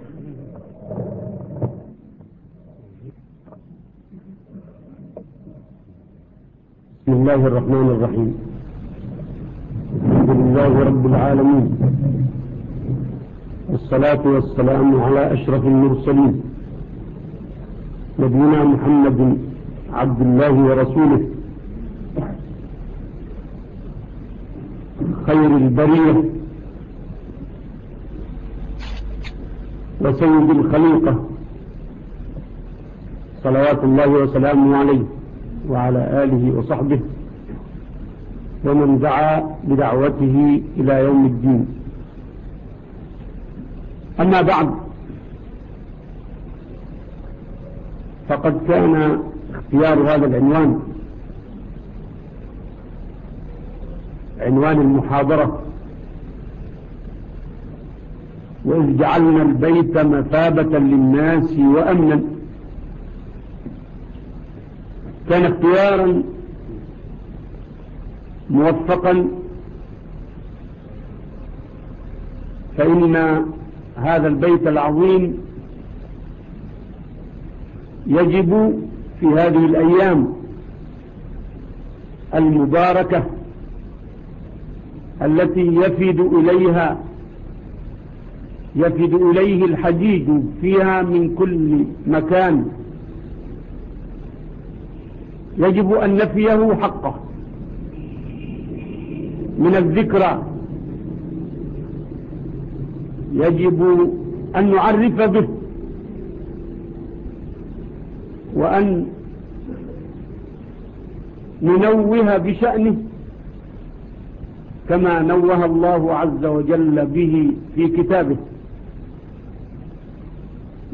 بسم الله الرحمن الرحيم. الحمد لله رب العالمين. والصلاة والسلام على أشرف المرسلين. نبينا محمد عبد الله ورسوله. خير البرية. وسيد الخليقة. صلوات الله وسلامه عليه وعلى آله وصحبه ومن دعا بدعوته إلى يوم الدين. أما بعد فقد كان اختيار هذا العنوان عنوان المحاضرة. وإذ جعلنا البيت مثابة للناس وأمنا كان اختيارا موفقا فإن هذا البيت العظيم يجب في هذه الأيام المباركة التي يفد إليها يفد إليه الحجيج فيها من كل مكان. يجب أن نفيه حقه. من الذكرى. يجب أن نعرف به. وأن ننوه بشأنه. كما نوه الله عز وجل به في كتابه.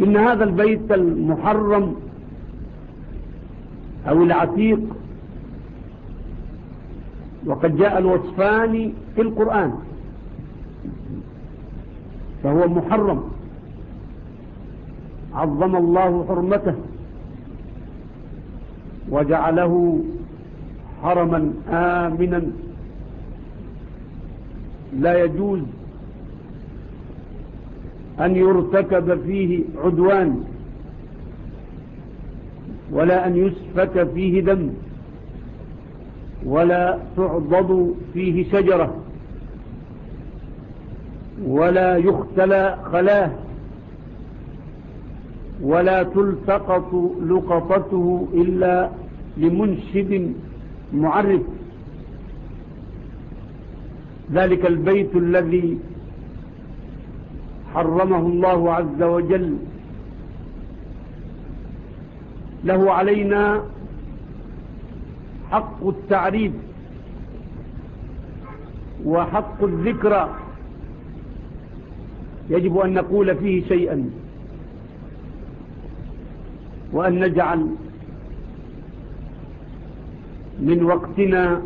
إن هذا البيت المحرم أو العتيق. وقد جاء الوصفان في القرآن. فهو محرم. عظم الله حرمته. وجعله حرما آمنا. لا يجوز أن يرتكب فيه عدوان ولا أن يسفك فيه دم ولا تعضض فيه شجرة ولا يختلى خلاه ولا تلتقط لقطته إلا لمنشد معرف. ذلك البيت الذي حرمه الله عز وجل. له علينا حق التعريف وحق الذكرى يجب أن نقول فيه شيئا وأن نجعل من وقتنا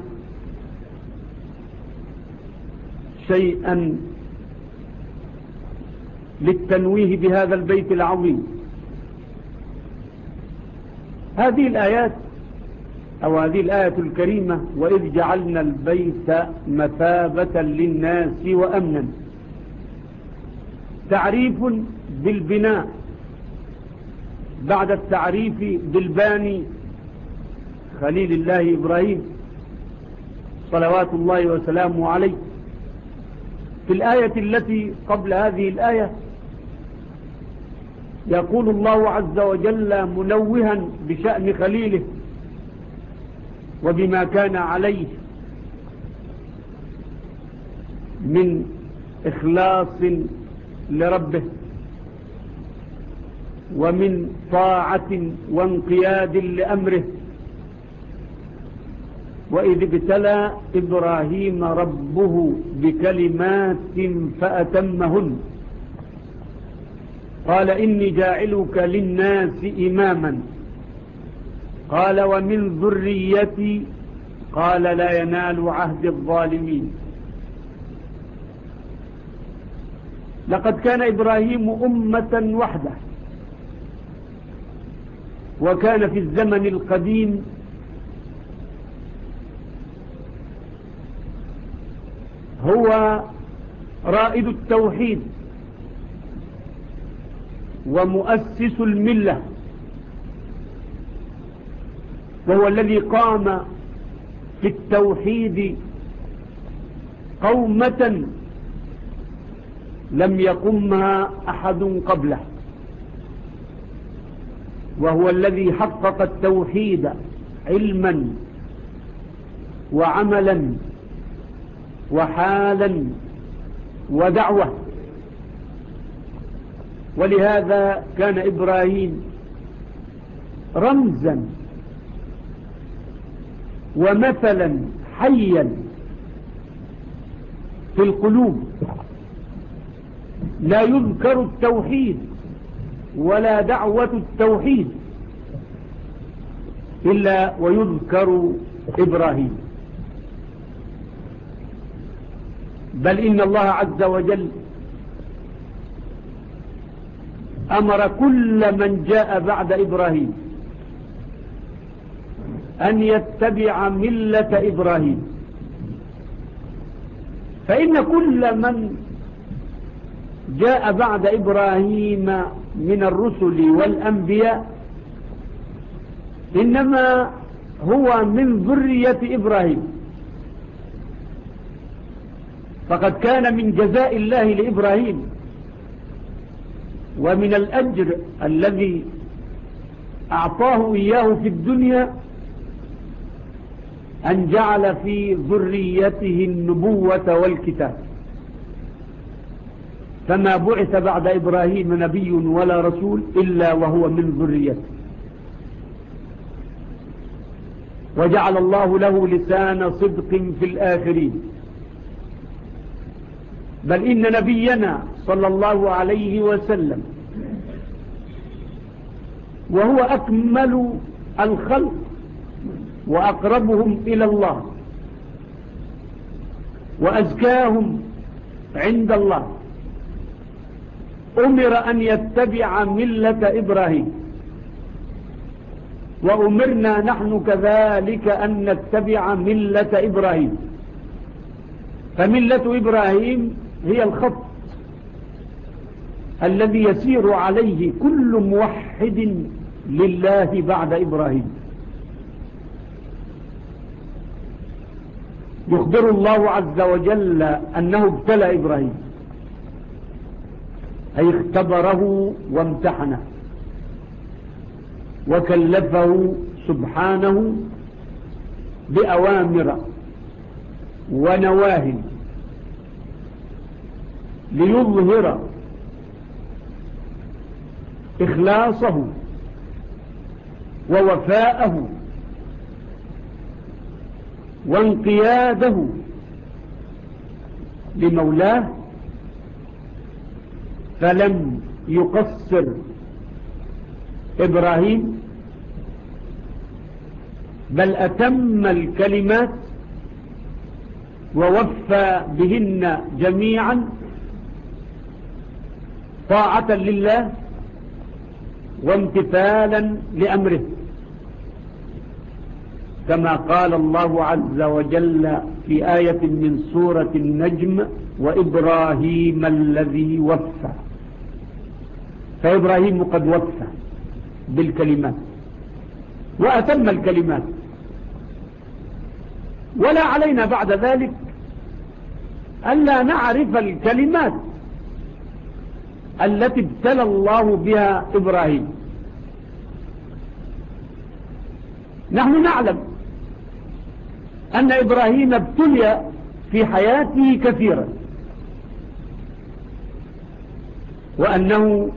شيئا للتنويه بهذا البيت العظيم. هذه الآيات أو هذه الآية الكريمة وإذ جعلنا البيت مثابة للناس وأمنا. تعريف بالبناء. بعد التعريف بالباني خليل الله إبراهيم صلوات الله وسلامه عليه. في الآية التي قبل هذه الآية يقول الله عز وجل منوها بشأن خليله وبما كان عليه من إخلاص لربه ومن طاعة وانقياد لأمره وإذ ابتلى إبراهيم ربه بكلمات فأتمهن قال إني جاعلك للناس إماما. قال ومن ذريتي. قال لا ينال عهد الظالمين. لقد كان إبراهيم أمة وحدة. وكان في الزمن القديم. هو رائد التوحيد. ومؤسس الملة. وهو الذي قام في التوحيد قومة لم يقمها أحد قبله. وهو الذي حقق التوحيد علما وعملا وحالا ودعوة. ولهذا كان إبراهيم رمزا ومثلا حيا في القلوب. لا يذكر التوحيد ولا دعوة التوحيد إلا ويذكر إبراهيم. بل إن الله عز وجل أمر كل من جاء بعد إبراهيم. أن يتبع ملة إبراهيم. فإن كل من جاء بعد إبراهيم من الرسل والأنبياء إنما هو من ذرية إبراهيم. فقد كان من جزاء الله لإبراهيم. ومن الأجر الذي أعطاه إياه في الدنيا أن جعل في ذريته النبوة والكتاب. فما بعث بعد إبراهيم نبي ولا رسول إلا وهو من ذريته. وجعل الله له لسان صدق في الآخرين. بل إن نبينا صلى الله عليه وسلم. وهو أكمل الخلق وأقربهم إلى الله وأزكاهم عند الله. أمر أن يتبع ملة إبراهيم. وأمرنا نحن كذلك أن نتبع ملة إبراهيم. فملة إبراهيم هي الخط. الذي يسير عليه كل موحد لله بعد إبراهيم. يخبر الله عز وجل أنه ابتلى إبراهيم. أي اختبره وامتحنه. وكلفه سبحانه بأوامر ونواهن ليظهر إخلاصه ووفاءه وانقياده لمولاه فلم يقصر إبراهيم بل أتم الكلمات ووفى بهن جميعا طاعة لله وامتثالا لأمره. كما قال الله عز وجل في آية من سورة النجم وإبراهيم الذي وفى. فإبراهيم قد وفى بالكلمات وأتم الكلمات. ولا علينا بعد ذلك ألا نعرف الكلمات. التي ابتلى الله بها إبراهيم. نحن نعلم أن إبراهيم ابتلي في حياته كثيرا. وأنه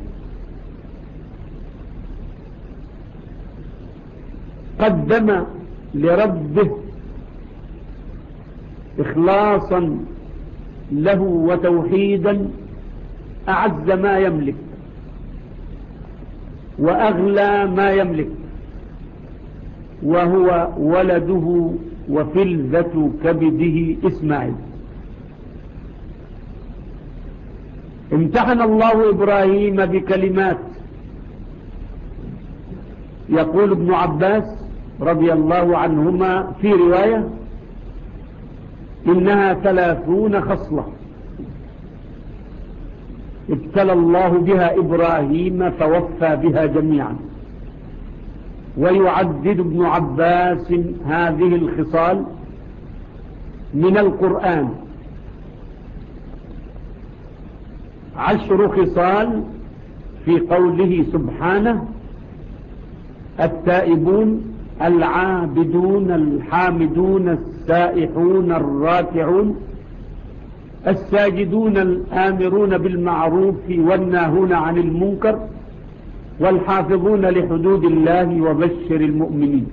قدم لربه إخلاصا له وتوحيدا أعز ما يملك وأغلى ما يملك وهو ولده وفلذة كبده إسماعيل. امتحن الله إبراهيم بكلمات. يقول ابن عباس رضي الله عنهما في رواية إنها ثلاثون خصلة. ابتلى الله بها إبراهيم فوفى بها جميعا. ويعدد ابن عباس هذه الخصال من القرآن. عشر خصال في قوله سبحانه التائبون العابدون الحامدون السائحون الراكعون. الساجدون الآمرون بالمعروف والناهون عن المنكر والحافظون لحدود الله وبشر المؤمنين.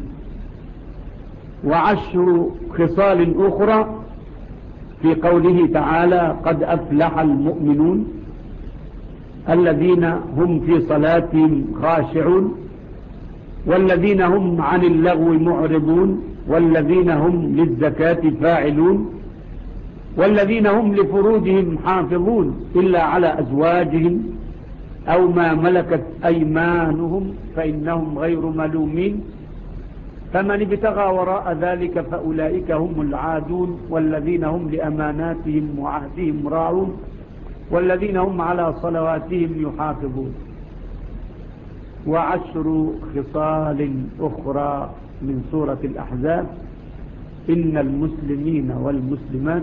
وعشر خصال أخرى في قوله تعالى قد أفلح المؤمنون الذين هم في صلاتهم خاشعون والذين هم عن اللغو معرضون والذين هم للزكاة فاعلون والذين هم لفروجهم حافظون إلا على أزواجهم أو ما ملكت أيمانهم فإنهم غير ملومين فمن ابتغى وراء ذلك فأولئك هم العادون والذين هم لأماناتهم وعهدهم راعون والذين هم على صلواتهم يحافظون وعشر خصال أخرى من سورة الأحزاب إن المسلمين والمسلمات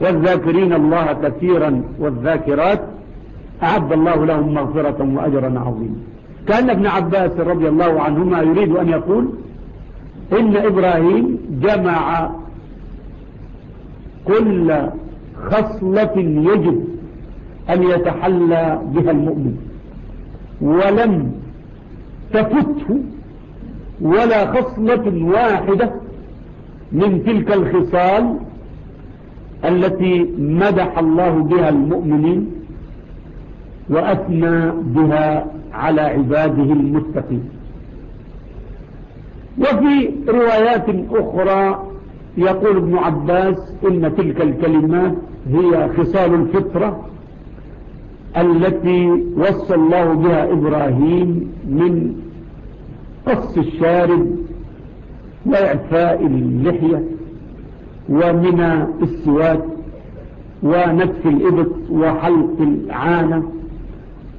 والذاكرين الله كثيرا والذاكرات أعد الله لهم مغفرة وأجرا عظيما. كأن ابن عباس رضي الله عنهما يريد أن يقول إن إبراهيم جمع كل خصلة يجب أن يتحلى بها المؤمن ولم تفته ولا خصلة واحدة من تلك الخصال التي مدح الله بها المؤمنين وأثنى بها على عباده المتقين. وفي روايات أخرى يقول ابن عباس إن تلك الكلمات هي خصال الفطرة التي وصى الله بها إبراهيم من قص الشارب وإعفاء اللحية. ومن السواد ونتف الإبط وحلق العانة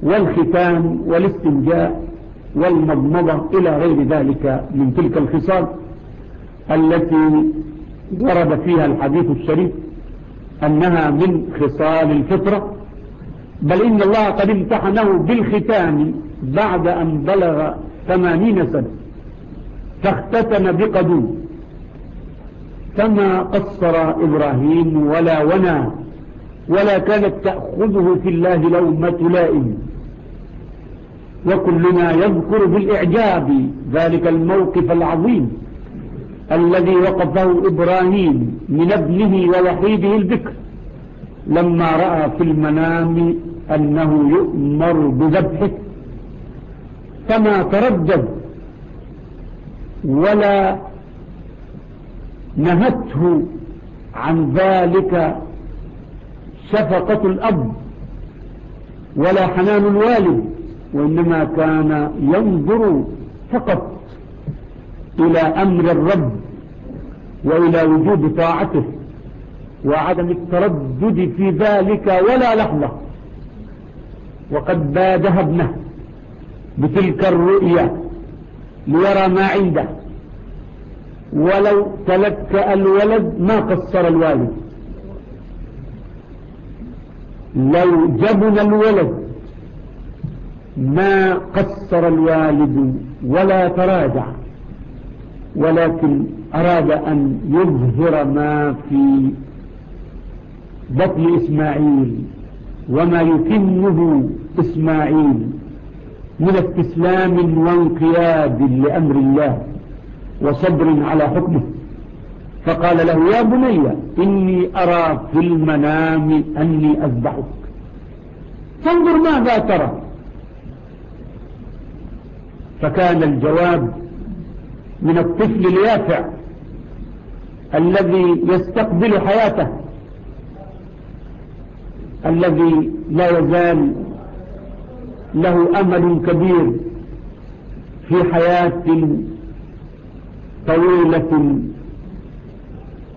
والختان والاستنجاء والمضمضة إلى غير ذلك من تلك الخصال التي ورد فيها الحديث الشريف أنها من خصال الفطرة. بل إن الله قد امتحنه بالختان بعد أن بلغ ثمانين سنة فاختتن بقدوم. كما قصر إبراهيم ولا ونا ولا كانت تأخذه في الله لومة لائم. وكلنا يذكر بالإعجاب ذلك الموقف العظيم الذي وقفه إبراهيم من ابنه ووحيده البكر لما رأى في المنام أنه يؤمر بذبحه. فما تردد ولا نهته عن ذلك شفقة الأب ولا حنان الوالد وإنما كان ينظر فقط إلى أمر الرب وإلى وجود طاعته وعدم التردد في ذلك ولا لحظة. وقد بادها ابنه بتلك الرؤية ليرى ما عنده. ولو تلكأ الولد ما قصر الوالد. لو جبن الولد ما قصر الوالد ولا تراجع ولكن أراد أن يظهر ما في بطن إسماعيل وما يكنه إسماعيل من استسلام وانقياد لأمر الله. وصبر على حكمه. فقال له يا بني إني أرى في المنام أني أذبحك. فانظر ماذا ترى. فكان الجواب من الطفل اليافع الذي يستقبل حياته الذي لا يزال له أمل كبير في حياة طويلة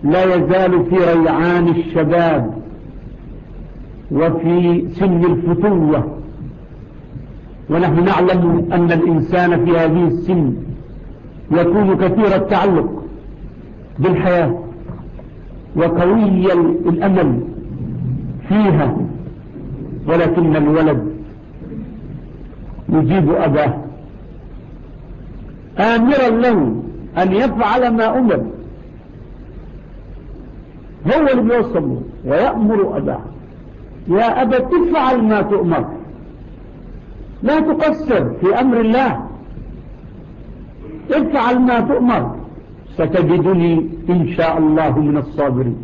لا يزال في ريعان الشباب وفي سن الفتوة. ونحن نعلم أن الإنسان في هذه السن يكون كثير التعلق بالحياة وقوي الأمل فيها ولكن الولد يجيب أباه. آمرا له أن يفعل ما أمر. هو اللي بيوصل ويأمر أباه. يا أبا تفعل ما تؤمر. لا تقصر في أمر الله. افعل ما تؤمر. ستجدني إن شاء الله من الصابرين.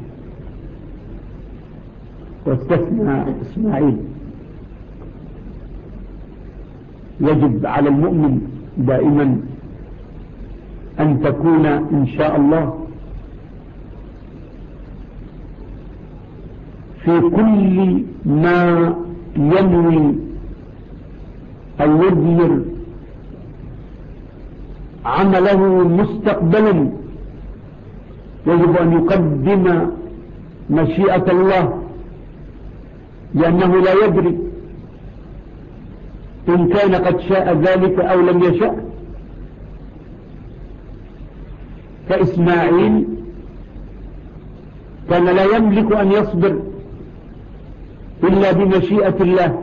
واستثنى إسماعيل. يجب على المؤمن دائما أن تكون إن شاء الله في كل ما ينوي أو يدير عمله مستقبلا يجب أن يقدم مشيئة الله لأنه لا يدري إن كان قد شاء ذلك أو لم يشأ. فإسماعيل كان لا يملك أن يصبر إلا بمشيئة الله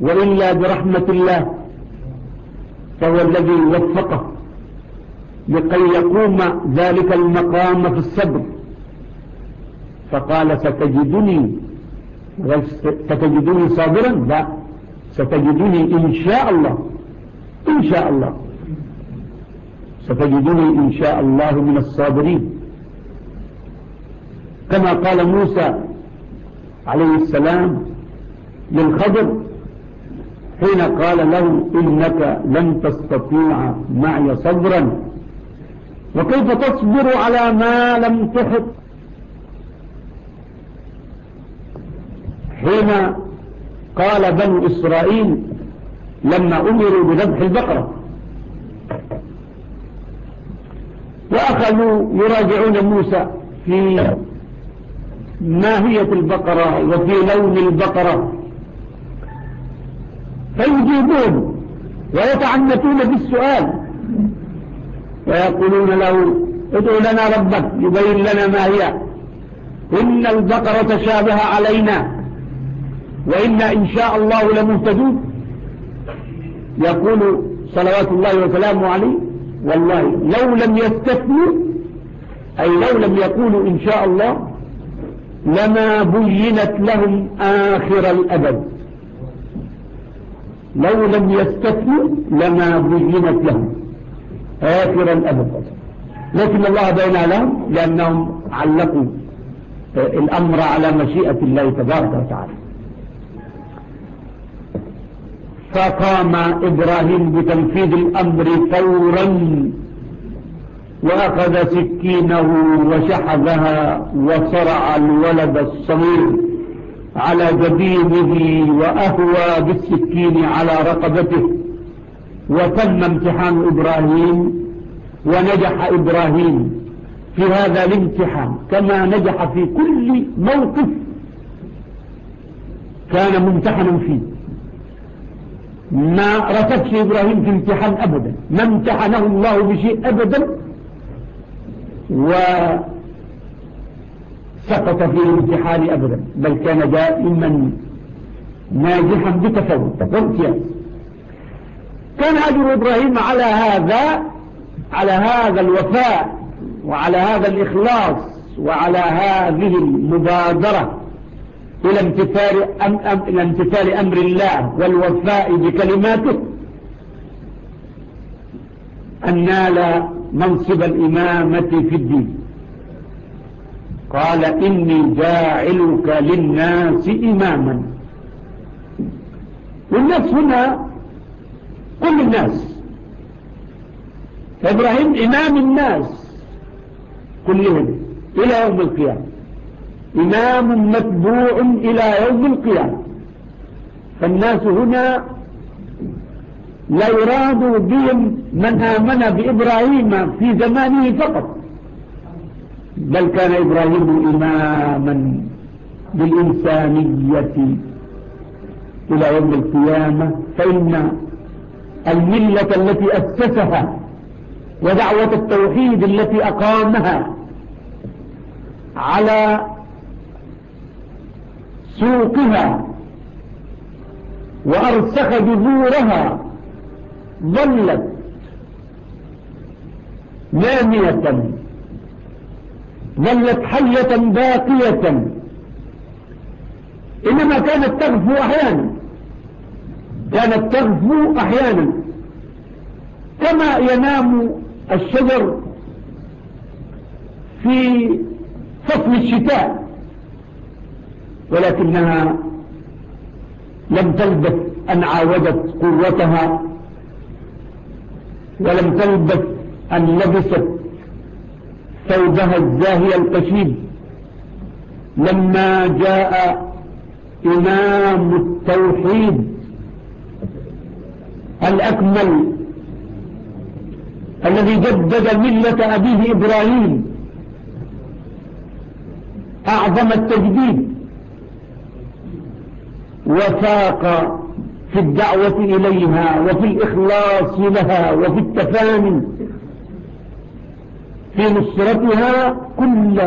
وإلا برحمة الله فهو الذي وفقه لكي يقوم ذلك المقام في الصبر فقال ستجدني ستجدني صابرا؟ لا. ستجدني إن شاء الله. إن شاء الله. ستجدني إن شاء الله من الصابرين. كما قال موسى عليه السلام للخضر حين قال له إنك لن تستطيع معي صبرا. وكيف تصبر على ما لم تحط؟ حين قال بنو إسرائيل لما أمروا بذبح البقرة. وأخذوا يراجعون موسى في ماهية البقرة وفي لون البقرة. فيجيبون ويتعنتون بالسؤال ويقولون له ادعو لنا ربك يبين لنا ما هي. إن البقرة شابه علينا. وإنا إن شاء الله لمهتدون. يقول صلوات الله وسلامه عليه والله لو لم يستثنوا أي لو لم يقولوا إن شاء الله لما بينت لهم آخر الأبد لو لم يستثنوا لما بينت لهم آخر الأبد لكن الله بين لهم لأنهم علقوا الأمر على مشيئة الله تبارك وتعالى. فقام إبراهيم بتنفيذ الأمر فورا وأخذ سكينه وشحذها وصرع الولد الصغير على جبينه وأهوى بالسكين على رقبته وتم امتحان إبراهيم ونجح إبراهيم في هذا الامتحان كما نجح في كل موقف كان ممتحنا فيه. ما رفضش إبراهيم في امتحان أبدا. ما امتحنه الله بشيء أبدا. وسقط في الامتحان أبدا. بل كان دائما ناجحا بتفوت تفوت كان أجر إبراهيم على هذا على هذا الوفاء وعلى هذا الإخلاص وعلى هذه المبادرة. إلى امتثال, أم أم إلى امتثال أمر الله والوفاء بكلماته. أن نال منصب الإمامة في الدين. قال إني جاعلك للناس إماما. والناس هنا كل الناس. إبراهيم إمام الناس كلهم إلى يوم القيامة. إمام متبوع إلى يوم القيامة. فالناس هنا لا يراد بهم من آمن بإبراهيم في زمانه فقط. بل كان إبراهيم إماما بالإنسانية إلى يوم القيامة. فإن الملة التي أسسها ودعوة التوحيد التي أقامها على سوقها وأرسخ جذورها ظلت نامية ظلت حية باقية. إنما كانت تغفو أحيانا كانت تغفو أحيانا. كما ينام الشجر في فصل الشتاء. ولكنها لم تلبث أن عاودت قوتها ولم تلبث أن لبست ثوبها الزاهي القشيد لما جاء إمام التوحيد الأكمل الذي جدد ملة أبيه إبراهيم أعظم التجديد. وفاق في الدعوة إليها وفي الإخلاص لها وفي التفاني. في نصرتها كل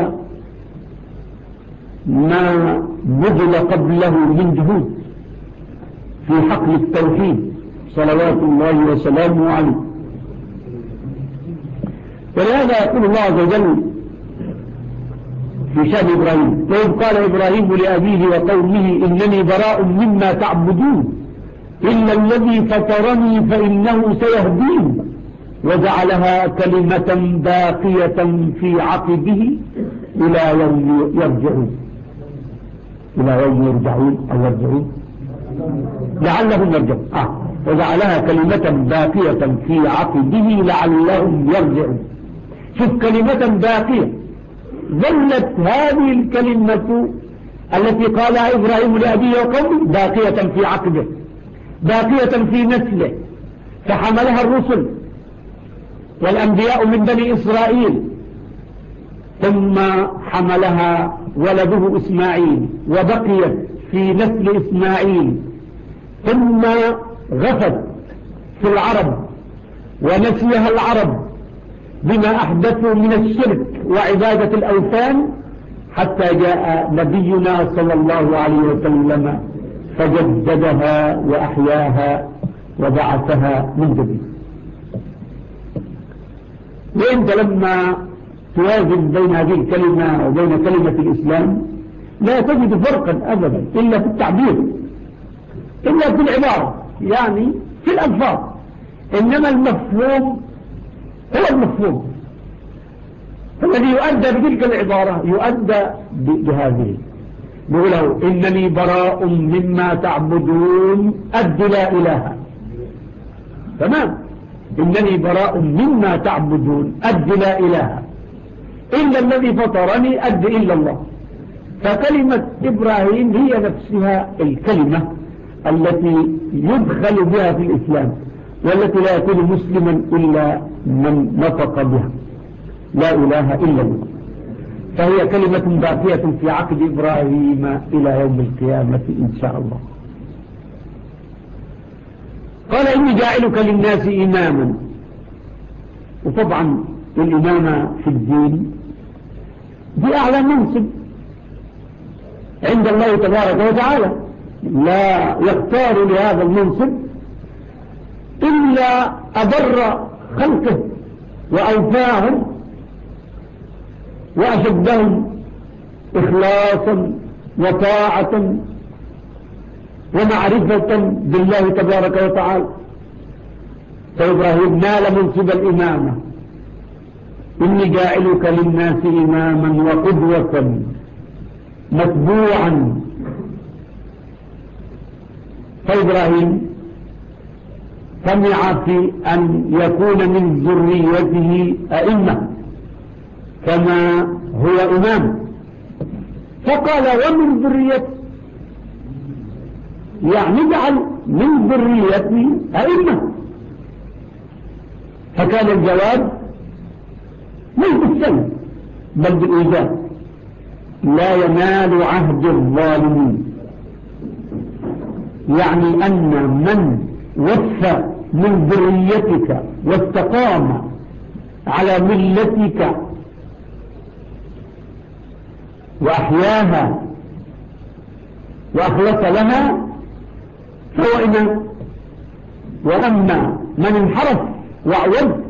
ما بذل قبله من جهود. في حقل التوحيد صلوات الله وسلامه عليه. ولهذا يقول الله عز وجل بشأن إبراهيم. وإذ قال إبراهيم لأبيه وقومه إنني براء مما تعبدون. إلا الذي فطرني فإنه سيهدين. وجعلها كلمة باقية في عقبه إلى يوم يرجعون. إلى يوم يرجعون أو يرجعون. لعلهم يرجعون. آه. وجعلها كلمة باقية في عقبه لعلهم يرجعون. شوف كلمة باقية. ظلت هذه الكلمة التي قالها إبراهيم لأبي وقوم باقية في عقبه باقية في نسله فحملها الرسل والأنبياء من بني إسرائيل ثم حملها ولده إسماعيل وبقيت في نسل إسماعيل ثم غفت في العرب ونسيها العرب بما أحدثوا من الشرك. وعبادة الأوثان حتى جاء نبينا صلى الله عليه وسلم فجددها وأحياها وبعثها من جديد. وانت لما توازن بين هذه الكلمة وبين كلمة الإسلام لا تجد فرقا أبدا إلا في التعبير إلا في العبارة يعني في الألفاظ. إنما المفهوم هو المفهوم. الذي يؤدى بتلك العبارة يؤدى بهذه. بقوله له إنني براء مما تعبدون أد لا إله. تمام؟ إنني براء مما تعبدون أد لا إله. إلا الذي فطرني أد إلا الله. فكلمة إبراهيم هي نفسها الكلمة التي يدخل بها في الإسلام والتي لا يكون مسلما إلا من نطق بها. لا إله إلا الله. فهي كلمة باقية في عقد إبراهيم إلى يوم القيامة إن شاء الله. قال إني جاعلك للناس إماما. وطبعا الإمامة في الدين دي أعلى منصب عند الله تبارك وتعالى. لا يختار لهذا المنصب إلا أبر خلقه وأوفاهم وأشدهم إخلاصا وطاعة ومعرفة بالله تبارك وتعالى. فإبراهيم نال منصب الإمامة. إني جاعلك للناس إماما وقدوة متبوعا. فإبراهيم سمع في أن يكون من ذريته أئمة. كما هو إمام. فقال ومن ذريتي؟ يعني اجعل من ذريتي أئمة. فكان الجواب مش السنة بل بالإيجاب. لا ينال عهد الظالمين. يعني أن من وفى من ذريتك واستقام على ملتك وأحياها وأخلص لها فهو إمام وأما من انحرف وأعود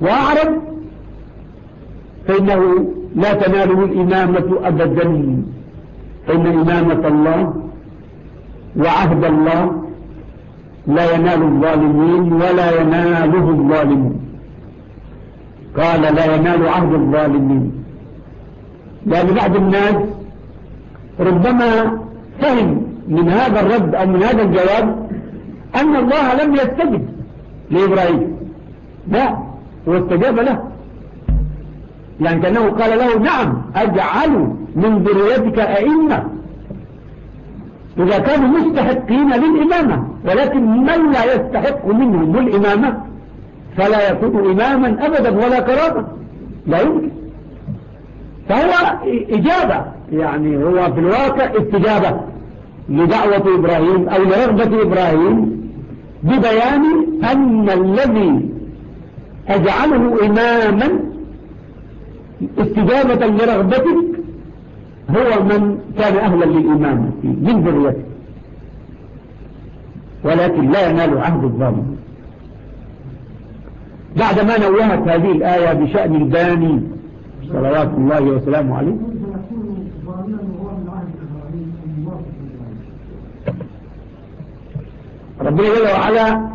وأعرض فإنه لا تناله الإمامة أبدا. فإن إمامة الله وعهد الله لا ينال الظالمين ولا يناله الظالمون. قال لا ينال عهد الظالمين. لأن بعض الناس ربما فهم من هذا الرد أو من هذا الجواب أن الله لم يستجب لإبراهيم. لا هو استجاب له. لأن كأنه قال له نعم أجعل من ذريتك أئمة. إذا كانوا مستحقين للإمامة ولكن من لا يستحق منهم الإمامة؟ فلا يكون إماما أبدا ولا كرامة. لا يمكن. فهو إجابة يعني هو في الواقع استجابة لدعوة إبراهيم أو لرغبة إبراهيم ببيان أن الذي أجعله إماما استجابة لرغبتك هو من كان أهلا للإمام من ذريته. ولكن لا ينال عهد الظالم بعدما نوهت هذه الآية بشأن الباني صلوات الله وسلامه عليه ربنا جل وعلا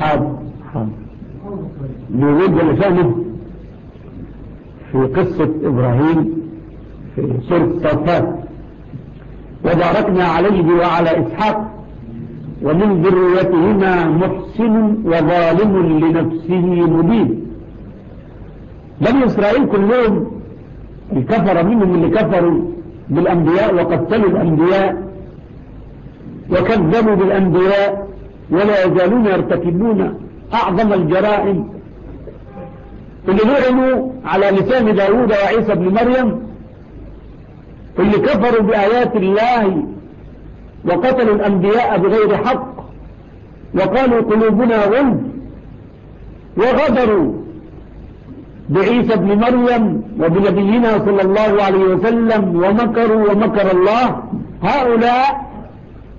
حاضر حاضر لسانه في قصة إبراهيم في سورة صفات وباركنا عليه وعلى إسحاق ومن ذريتهما محسن وظالم لنفسه مبين. بني إسرائيل كلهم الكفر منهم اللي كفروا بالأنبياء وقتلوا الأنبياء وكذبوا بالأنبياء ولا يزالون يرتكبون أعظم الجرائم اللي لعنوا على لسان داود وعيسى بن مريم اللي كفروا بآيات الله وقتلوا الأنبياء بغير حق وقالوا قلوبنا غلب وغدروا بعيسى ابن مريم وبنبينا صلى الله عليه وسلم ومكروا ومكر الله. هؤلاء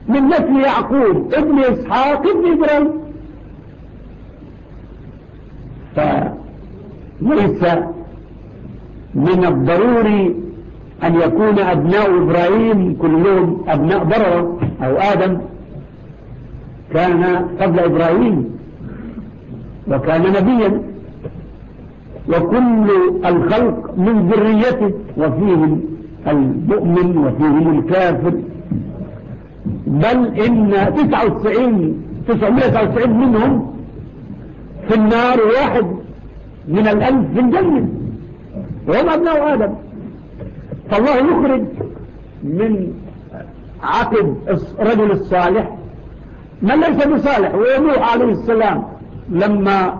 من نسل يعقوب ابن إسحاق ابن إبراهيم. فليس من الضروري أن يكون أبناء إبراهيم كلهم أبناء بررة أو آدم. كان قبل إبراهيم وكان نبيا. وكل الخلق من ذريته وفيهم المؤمن وفيهم الكافر. بل إن 99 999 منهم في النار واحد من الألف في الجنة. وهم أبناء آدم. فالله يخرج من عقب الرجل الصالح. من ليس بصالح؟ ونوح عليه السلام لما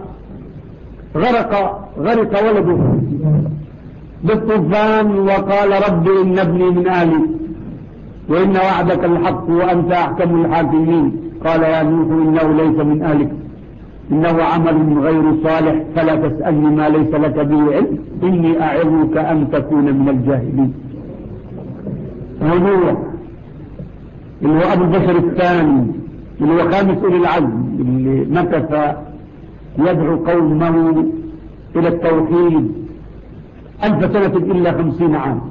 غرق غرق ولده. بالطوفان وقال رب إن ابني من أهلي وإن وعدك الحق وأنت أحكم الحاكمين. قال يا نوح إنه ليس من أهلك. إنه عمل غير صالح فلا تسألني ما ليس لك به علم. إني أعظك أن تكون من الجاهلين. ونوح اللي هو أبو البشر الثاني اللي هو خامس أولي العزم اللي مكث يدعو قومه إلى التوحيد. ألف سنة إلا خمسين عام.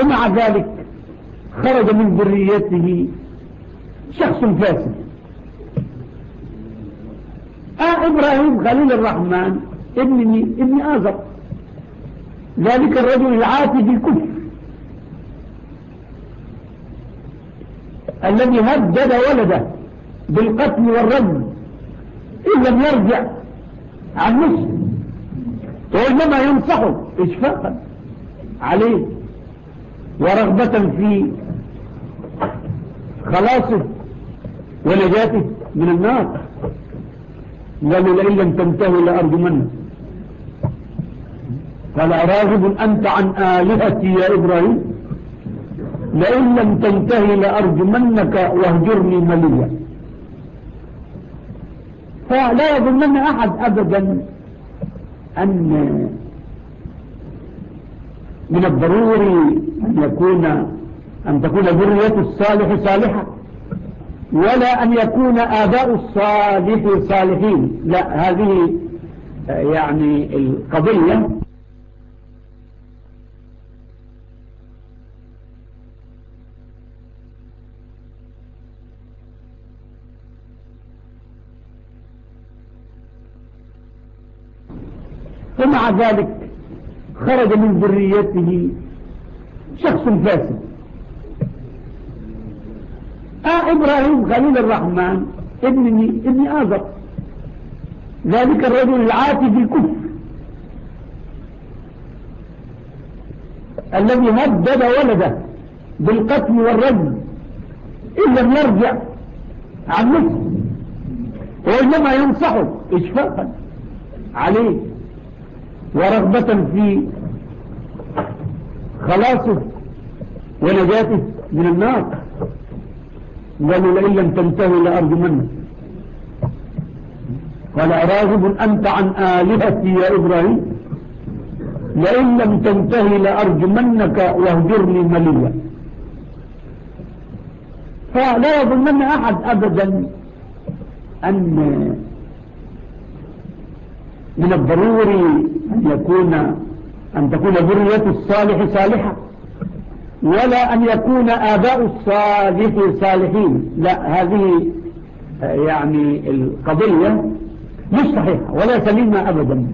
ومع ذلك خرج من ذريته شخص فاسد. آه إبراهيم خليل الرحمن ابن, ابن آزر. ذلك الرجل العاتي بالكفر. الذي هدد ولده بالقتل والرجل إذا يرجع. عن مسلم وإنما ينصحه. إشفاقا عليه. ورغبة في خلاصه ونجاته من النار. قالوا لئن لم تنتهي لأرض منه. قال راغب أنت عن آلهتي يا إبراهيم؟ لئن لم تنتهي لأرجمنك واهجرني مليا. فلا يظنن أحد أبدا أن من الضروري أن يكون أن تكون ذرية الصالح صالحة ولا أن يكون آباء الصالح صالحين. لا هذه يعني القضية ومع ذلك خرج من ذريته شخص فاسد. آه إبراهيم خليل الرحمن ابن, ابني آذر ذلك الرجل العاتي الكفر. الذي هدد ولده بالقتل والرجل إن لم يرجع عن نفسه. وإنما ينصحه إشفاقا عليه. ورغبة في خلاصه ونجاته من النار. قالوا لئن لم تنتهي لأرض منه قال أراغب أنت عن آلهتي يا إبراهيم؟ لئن لم تنتهي لأرجمنك واهجرني مليا. فلا يظنن أحد أبدا أن من الضروري أن يكون أن تكون ذرية الصالح صالحة ولا أن يكون آباء الصالح صالحين. لا هذه يعني القضية مش صحيحة ولا سليمة أبدا.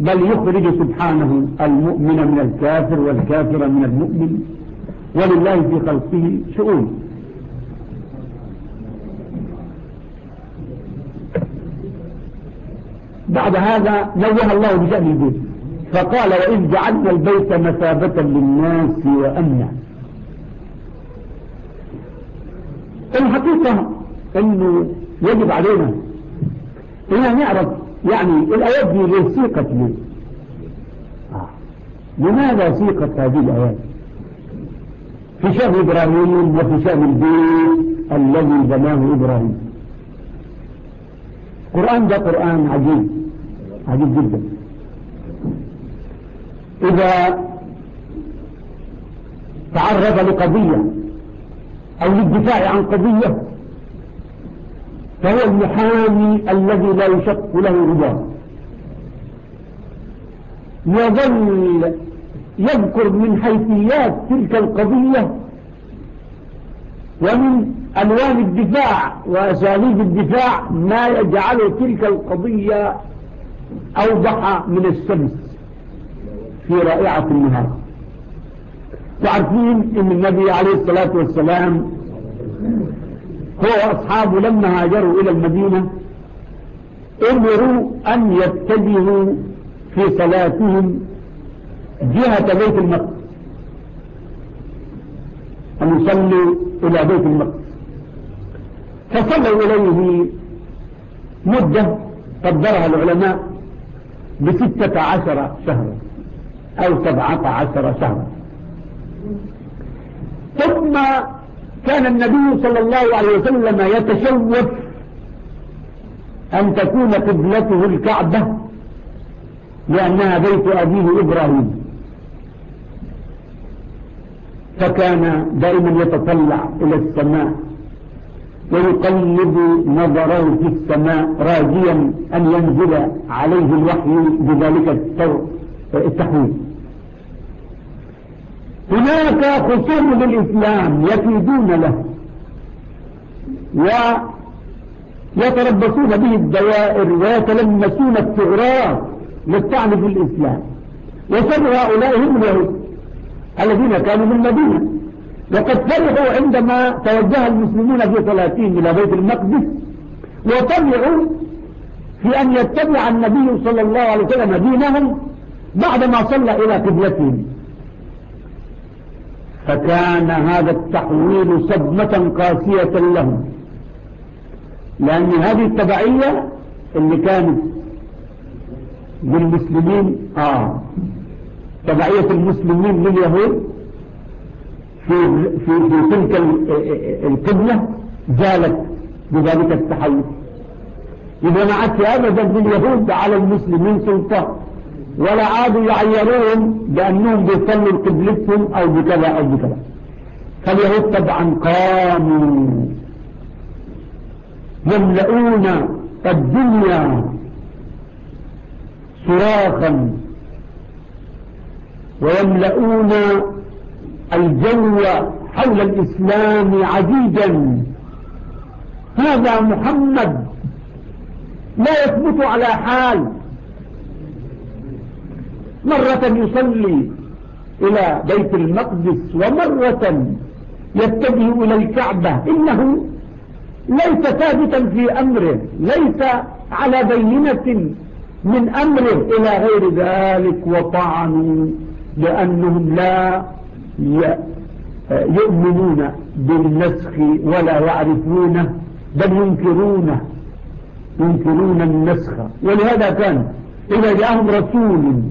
بل يخرج سبحانه المؤمن من الكافر والكافر من المؤمن ولله في خلقه شؤون. بعد هذا نوه الله بشأن البيت. فقال وإذ جعلنا البيت مثابة للناس وأمنا. الحقيقة أنه يجب علينا أن نعرف يعني الآيات دي ليه سيقت ليه آه. لماذا سيقت هذه الآيات؟ في شأن إبراهيم وفي شأن البيت الذي بناه إبراهيم. القرآن ده قرآن عجيب عجيب جدا إذا تعرض لقضية أو للدفاع عن قضية فهو المحامي الذي لا يشق له رضاه. يظل يذكر من حيثيات تلك القضية ومن ألوان الدفاع وأساليب الدفاع ما يجعل تلك القضية أوضح من الشمس في رائعة النهار. تعرفين أن النبي عليه الصلاة والسلام هو أصحابه لما هاجروا إلى المدينة أمروا أن يتجهوا في صلاتهم جهة بيت المقدس. أن يصلوا إلى بيت المقدس. فصلوا إليه مدة قدرها العلماء بستة عشر شهرا أو سبعة عشر شهرا. ثم كان النبي صلى الله عليه وسلم يتشوف أن تكون قبلته الكعبة لأنها بيت أبيه إبراهيم. فكان دائما يتطلع إلى السماء. ويقلب نظره في السماء راجيا أن ينزل عليه الوحي بذلك التحويل. هناك خصوم للإسلام يكيدون له ويتربصون به الدوائر ويتلمسون الثغرات للطعن في الإسلام. وسر هؤلاء هم الذين كانوا من مدينة وقد فرحوا عندما توجه المسلمون في ثلاثين إلى بيت المقدس وطبعوا في أن يتبع النبي صلى الله عليه وسلم دينهم بعدما صلى إلى قبلتهم. فكان هذا التحويل صدمة قاسية لهم. لأن هذه التبعية اللي كانت بالمسلمين آه تبعية المسلمين لليهود في, في, في تلك القبلة زالت بذلك التحول إذا ما عادش أبدا اليهود على المسلمين سلطة ولا عادوا يعيرون بأنهم بيصلوا قبلتهم أو بكذا أو بكذا. فاليهود طبعا قاموا يملؤون الدنيا صراخا ويملؤون الجو حول الإسلام عديدا هذا محمد لا يثبت على حال. مرة يصلي إلى بيت المقدس ومرة يتجه إلى الكعبة. إنه ليس ثابتا في أمره ليس على بينة من أمره إلى غير ذلك. وطعنوا لأنهم لا يؤمنون بالنسخ ولا يعرفونه بل ينكرونه ينكرون النسخ. ولهذا كان إذا جاءهم رسول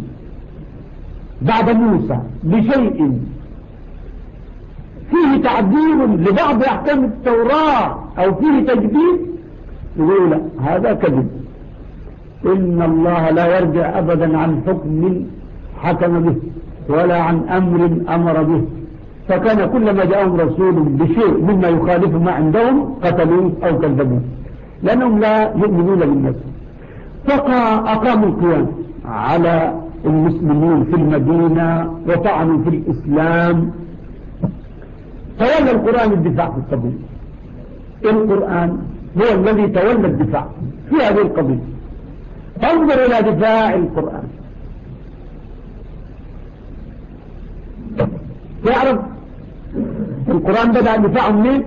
بعد موسى بشيء فيه تعديل لبعض أحكام التوراة أو فيه تجديد يقول لا هذا كذب. إن الله لا يرجع أبدا عن حكم حكم به. ولا عن أمر أمر به. فكان كلما جاءهم رسول بشيء مما يخالف ما عندهم قتلوه أو كذبوه لأنهم لا يؤمنون بالناس. فأقاموا القيام على المسلمين في المدينة وطعنوا في الإسلام. تولى القرآن الدفاع في القضية القرآن هو الذي تولى الدفاع في هذه القضية انظر إلى دفاع القرآن. تعرف القرآن بدأ دفاعهم منه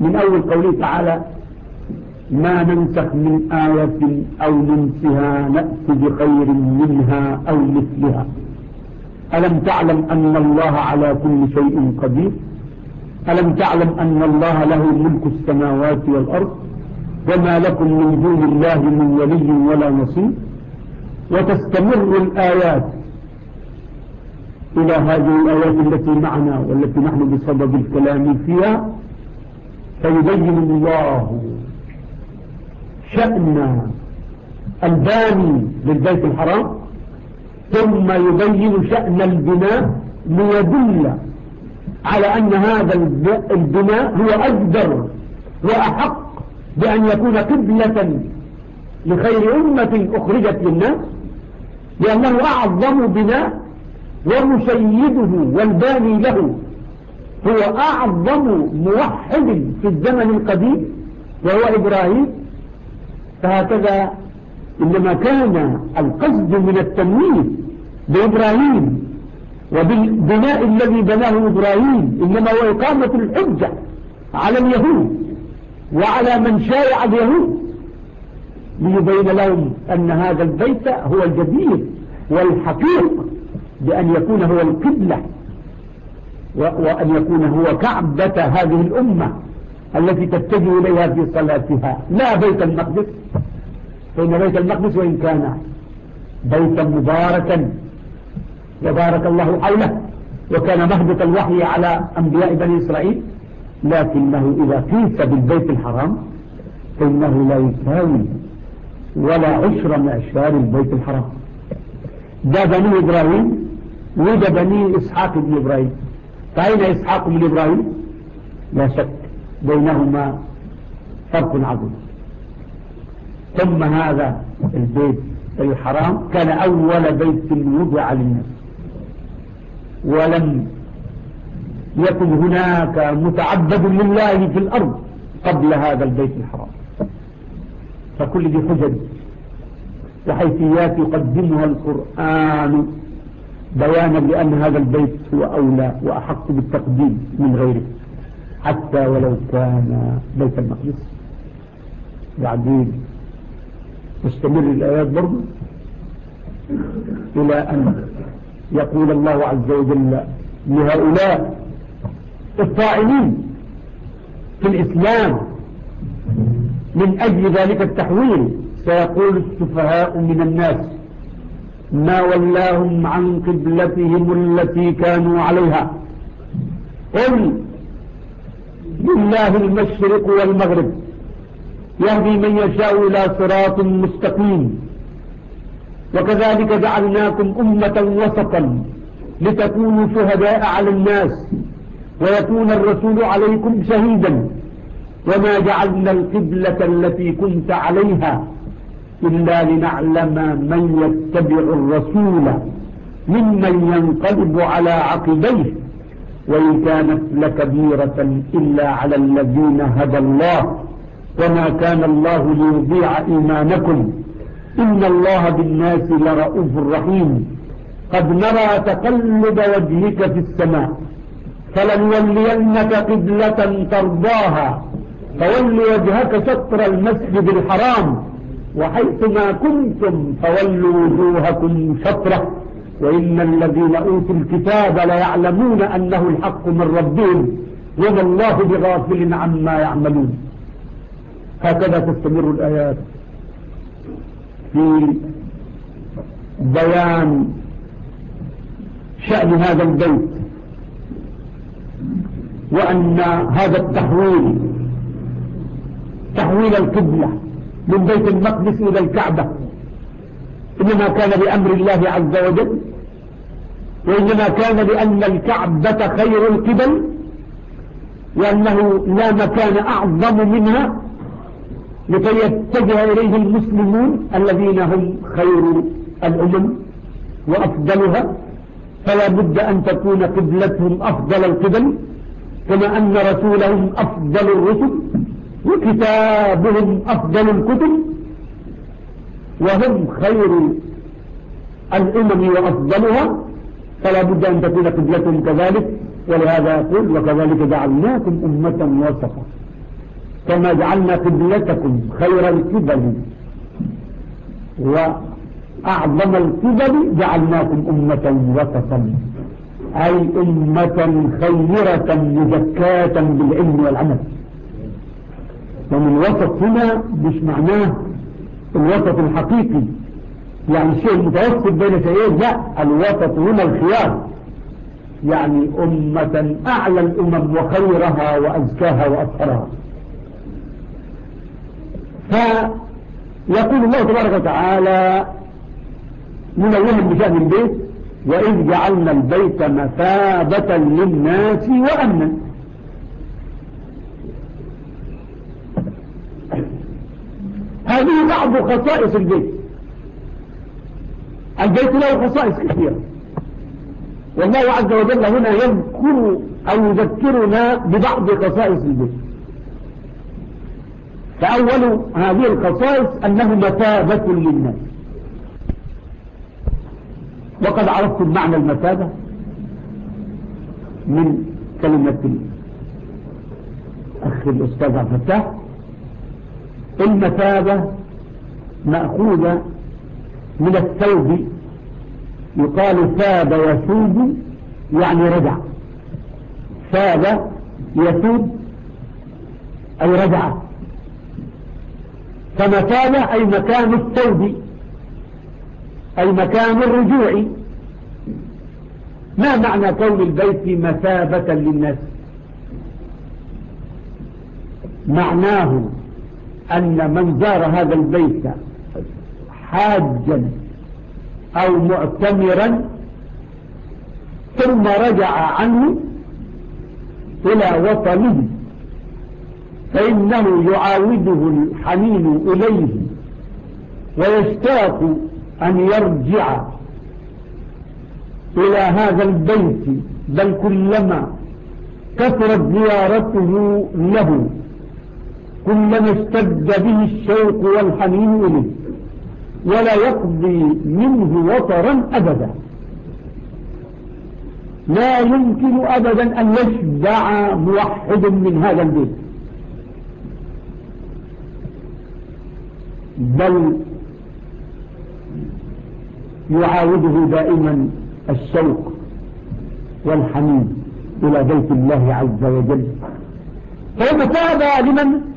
من أول قوله تعالى ما ننسخ من آية أو ننسها نأتي بخير منها أو مثلها. ألم تعلم أن الله على كل شيء قدير؟ ألم تعلم أن الله له ملك السماوات والأرض وما لكم من دون الله من ولي ولا نصير؟ وتستمر الآيات إلى هذه الآيات التي معنا والتي نحن بصدد الكلام فيها فيبين الله شأن الباني للبيت الحرام ثم يبين شأن البناء ليدل على أن هذا البناء هو أجدر وأحق بأن يكون قبلة لخير أمة أخرجت للناس لأنه أعظم بناء ومسيده والباني له هو أعظم موحد في الزمن القديم وهو إبراهيم. فهكذا إنما كان القصد من التمييز بإبراهيم وبالبناء الذي بناه إبراهيم إنما هو إقامة الحجة على اليهود وعلى من شايع اليهود ليبين لهم أن هذا البيت هو الجديد والحقيق. بأن يكون هو القبلة وأن يكون هو كعبة هذه الأمة التي تتجه إليها في صلاتها. لا بيت المقدس. فإن بيت المقدس وإن كان بيتا مباركا وبارك الله حوله وكان مهبط الوحي على أنبياء بني إسرائيل لكنه إذا قيس بالبيت الحرام فإنه لا يساوي ولا عشر من أشهار البيت الحرام. ده بني إبراهيم ولد بني إسحاق بن إبراهيم. فأين إسحاق بن إبراهيم؟ لا شك. بينهما فرق عظيم. ثم هذا البيت الحرام كان أول بيت وضع للناس. ولم يكن هناك متعبد لله في الأرض قبل هذا البيت الحرام. فكل دي حجج وحيثيات يقدمها القرآن بيانا لأن هذا البيت هو أولى وأحق بالتقديم من غيره حتى ولو كان بيت المقدس بعدين تستمر الآيات برضو إلى أن يقول الله عز وجل لهؤلاء الطائلين في الإسلام من أجل ذلك التحويل سيقول السفهاء من الناس ما ولاهم عن قبلتهم التي كانوا عليها. قل لله المشرق والمغرب. يهدي من يشاء إلى صراط مستقيم. وكذلك جعلناكم أمة وسطا لتكونوا شهداء على الناس ويكون الرسول عليكم شهيدا. وما جعلنا القبلة التي كنت عليها إلا لنعلم من يتبع الرسول ممن ينقلب على عقبيه وإن كانت لكبيرة إلا على الذين هدى الله وما كان الله ليضيع إيمانكم. إن الله بالناس لرؤوف رحيم. قد نرى تقلب وجهك في السماء فلنولينك قبلة ترضاها فول وجهك شطر المسجد الحرام. وحيثما كنتم فولوا وجوهكم شطرة وإن الذين أوتوا الكتاب ليعلمون أنه الحق من ربهم وما الله بغافل عما يعملون. هكذا تستمر الآيات. في بيان شأن هذا البيت وأن هذا التحويل تحويل القبلة. من بيت المقدس إلى الكعبة. إنما كان لأمر الله عز وجل وإنما كان لأن الكعبة خير القبل وأنه لا مكان أعظم منها لكي يتجه إليه المسلمون الذين هم خير الأمم وأفضلها. فلا بد أن تكون قبلتهم أفضل القبل كما أن رسولهم أفضل الرسل. وكتابهم أفضل الكتب وهم خير الأمم وأفضلها فلا بد أن تكون قبلتهم كذلك ولهذا يقول وكذلك جعلناكم أمة وسطا كما جعلنا قبلتكم خير الكبل وأعظم الكبل جعلناكم أمة وسطا أي أمة خيرة مزكاة بالعلم والعمل ومن وسط هنا مش معناه الوسط الحقيقي. يعني الشيء المتوسط بين شيئين لا الوسط هنا الخيار. يعني أمة أعلى الأمم وخيرها وأزكاها وأطهرها فيقول الله تبارك وتعالى من الله بشأن البيت وإذ جعلنا البيت مثابة للناس وأمنا. هذه بعض خصائص البيت. البيت له خصائص كثيرة. والله عز وجل هنا يذكر أو يذكرنا ببعض خصائص البيت. فأول هذه الخصائص أنه متابة للناس. وقد عرفت معنى المتابة من كلمة أخي الأستاذ عفتاه المثابة مأخوذة من الثوب يقال ثاب يسود يعني رجع. ثاب يسود أي رجع. فمثابة أي مكان الثوب أي مكان الرجوع. ما معنى كون البيت مثابة للناس؟ معناه أن من زار هذا البيت حاجا أو مؤتمرا ثم رجع عنه إلى وطنه فإنه يعاوده الحنين إليه ويشتاق أن يرجع إلى هذا البيت بل كلما كثرت زيارته له كل اشتد به الشوق والحنين إليه ولا يقضي منه وطرا أبدا. لا يمكن أبدا أن يشبع موحد من هذا البيت. بل يعاوده دائما الشوق والحنين إلى بيت الله عز وجل. فيتابع لمن؟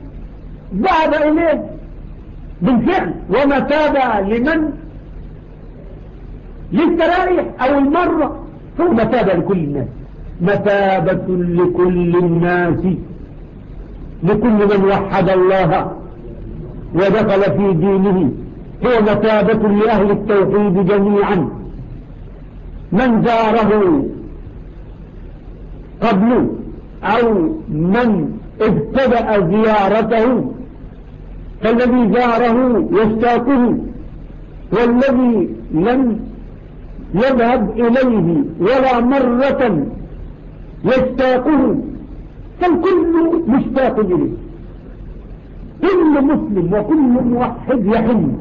ذهب إليه بالفعل. ومتابة لمن؟ للترائح أو المرة. هو متابع لكل الناس. متابة لكل الناس. لكل من وحد الله ودخل في دينه. هو متابة لأهل التوحيد جميعا. من زاره قبل أو من ابتدأ زيارته فالذي زاره يشتاقه والذي لم يذهب إليه ولا مرة يشتاقه فالكل مشتاق إليه. كل مسلم وكل موحد يحن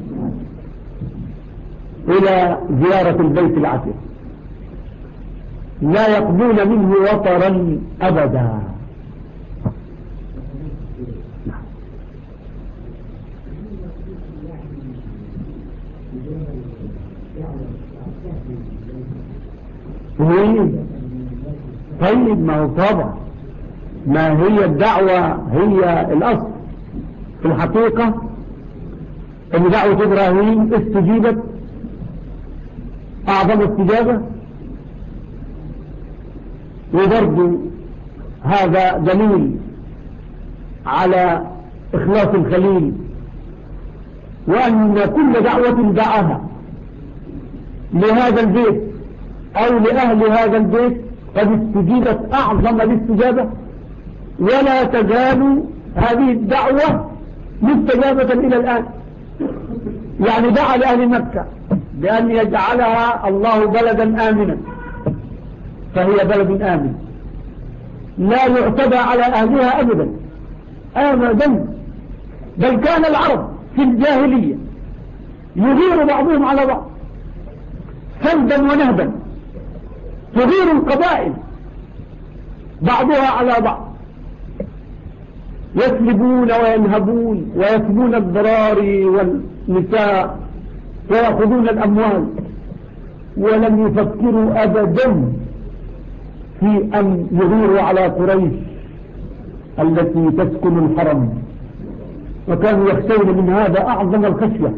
إلى زيارة البيت العتيق. لا يقضون منه وطرا أبدا. طيب طيب ما هو طبعا ما هي الدعوة هي الأصل في الحقيقة أن دعوة إبراهيم استجيبت أعظم استجابة. وضرب هذا دليل على إخلاص الخليل وأن كل دعوة دعاها لهذا البيت. أو لأهل هذا البيت قد استجيبت أعظم الاستجابة. ولا تزال هذه الدعوة مستجابة إلى الآن. يعني دعا لأهل مكة بأن يجعلها الله بلدا آمنا. فهي بلد آمن. لا يعتدى على أهلها أبدا. آمدا بل كان العرب في الجاهلية يغير بعضهم على بعض. سلبا ونهبا. تغير القبائل. بعضها على بعض. يسلبون وينهبون ويسلبون الضرار والنساء ويأخذون الأموال. ولم يفكروا أبدا في أن يغيروا على قريش التي تسكن الحرم. وكانوا يخشون من هذا أعظم الخشية.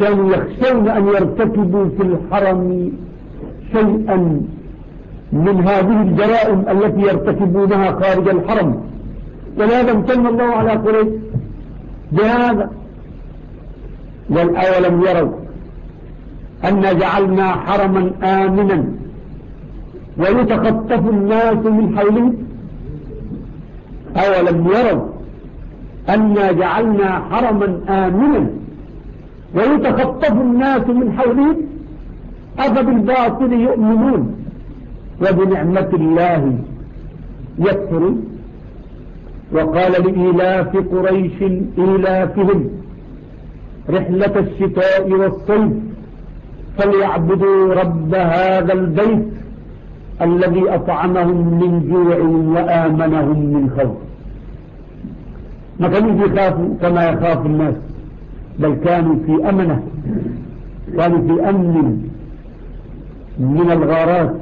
كانوا يخشون أن يرتكبوا في الحرم شيئا من هذه الجرائم التي يرتكبونها خارج الحرم. ولهذا امتن الله على قريش. بهذا والأولم يروا أن جعلنا حرما آمنا ويتخطف الناس من حوله أولم يروا أنا جعلنا حرما آمنا ويتخطف الناس من حوله أفبالباطل يؤمنون وبنعمة الله يكفرون وقال لإيلاف قريش إيلافهم رحلة الشتاء والصيف فليعبدوا رب هذا البيت الذي أطعمهم من جوع وآمنهم من خوف. ما كانوا يخافوا كما يخاف الناس بل كانوا في أمنة كانوا في أمن. من الغارات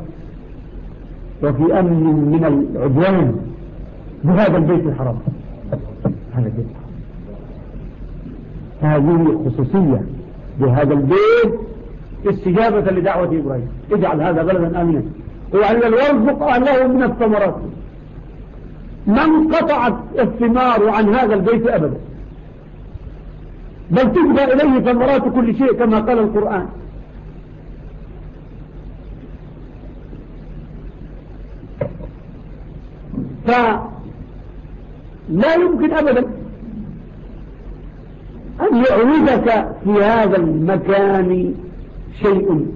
وفي أمن من العدوان بهذا البيت الحرام. هذا البيت. هذه خصوصية بهذا البيت استجابة لدعوة إبراهيم. اجعل هذا بلدا آمنا. وعلى وارزق له من الثمرات. من قطعت الثمار عن هذا البيت أبدا. بل تجبى إليه ثمرات كل شيء كما قال القرآن. فلا يمكن أبدا أن يعودك في هذا المكان شيء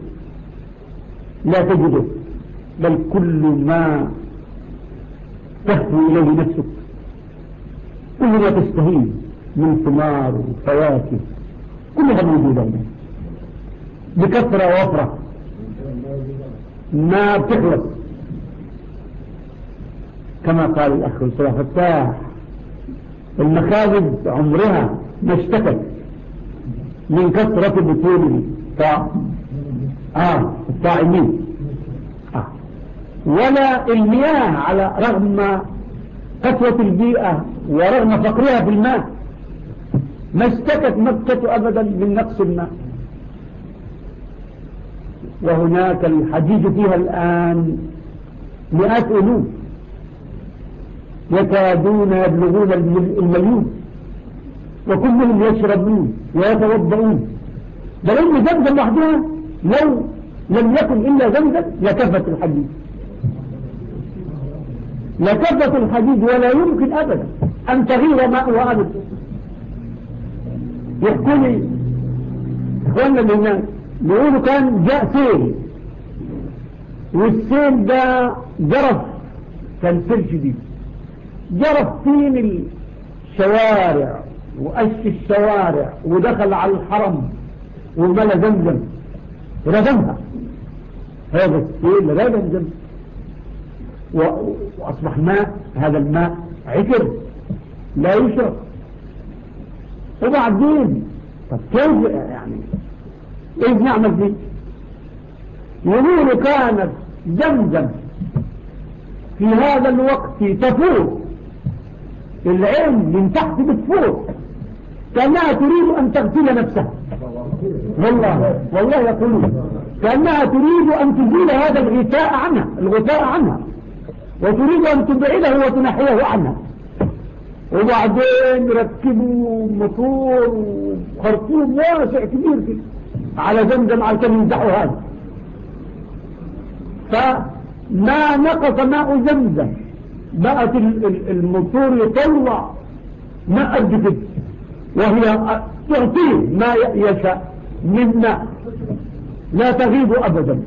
لا تجده بل كل ما تهوي إليه نفسك. كل ما تستهين من ثمار وفواكه كلها موجودة هنا بكثرة وفرة. ما بتخلص. كما قال الأخ صلاح الساعة المكاذب عمرها ما اشتكت من كثرة بطول آه الطاعمين. آه. ولا المياه على رغم قسوة البيئة ورغم فقرها في الماء. ما اشتكت مكة أبدا من نقص الماء. وهناك الحديد فيها الآن مئات ألوف يكادون يبلغون المليون وكلهم يشربون ويتوضعون بل إن زمزم لوحدها لو لم يكن إلا زمزم لكفت الحديد. لكفت الحديد ولا يمكن ابدا أن تغير ماء ابدا يحكوا لي أخواننا من هناك بيقولوا كان جاء سيل. والسيل ده جرف كان سيل شديد. جرت فين الشوارع وأشت الشوارع ودخل على الحرم وملا زمزم. ردمها هذا السيل ردم زمزم. وأصبح ماء هذا الماء عكر لا يشرب. وبعدين طب كيف يعني؟ إيه نعمل دي يقولوا كانت زمزم في هذا الوقت تفوق. العين من تحت بتفوت. كأنها تريد أن تغتل نفسها. والله والله يقولون. كأنها تريد أن تزيل هذا الغثاء عنها الغثاء عنها. وتريد أن تبعده وتنحيه عنها. وبعدين ركبوا مطور وخرطوم واسع كبير فيه على زمزم عشان يمزحوا هذا فما نقص ماء زمزم بقت المنصور يطلع ماء الجبن وهي تعطيه ما يشاء من ماء لا تغيب أبدا.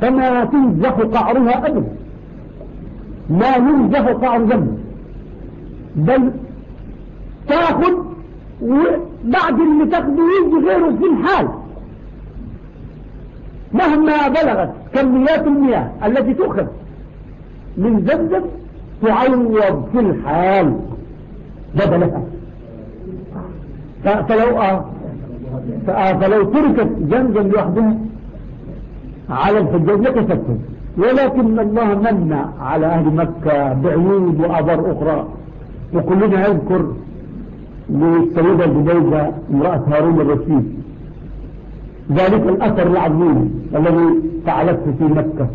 فما تنزح قعرها أبدا. لا ينزح قعر ذنب بل تاخد وبعد اللي تاخده يجي غيره في الحال. مهما بلغت كميات المياه التي تؤخذ. من جدك تعوض في الحال. بدلها. فلو أه فلو تركت جنبا لوحدها على الحجاج لكسبتهم ولكن الله منع على أهل مكة بعيود وأبر أخرى. وكلنا يذكر للسيدة الجديدة امرأة هارون الرشيد. ذلك الأثر العظيم الذي فعلته في مكة.